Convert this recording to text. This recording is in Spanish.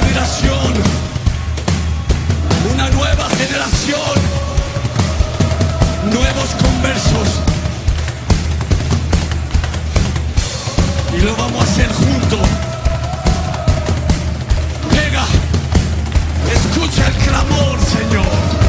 generación, una nueva generación, nuevos conversos. Y lo vamos a hacer juntos. Venga, escucha el clamor, Señor.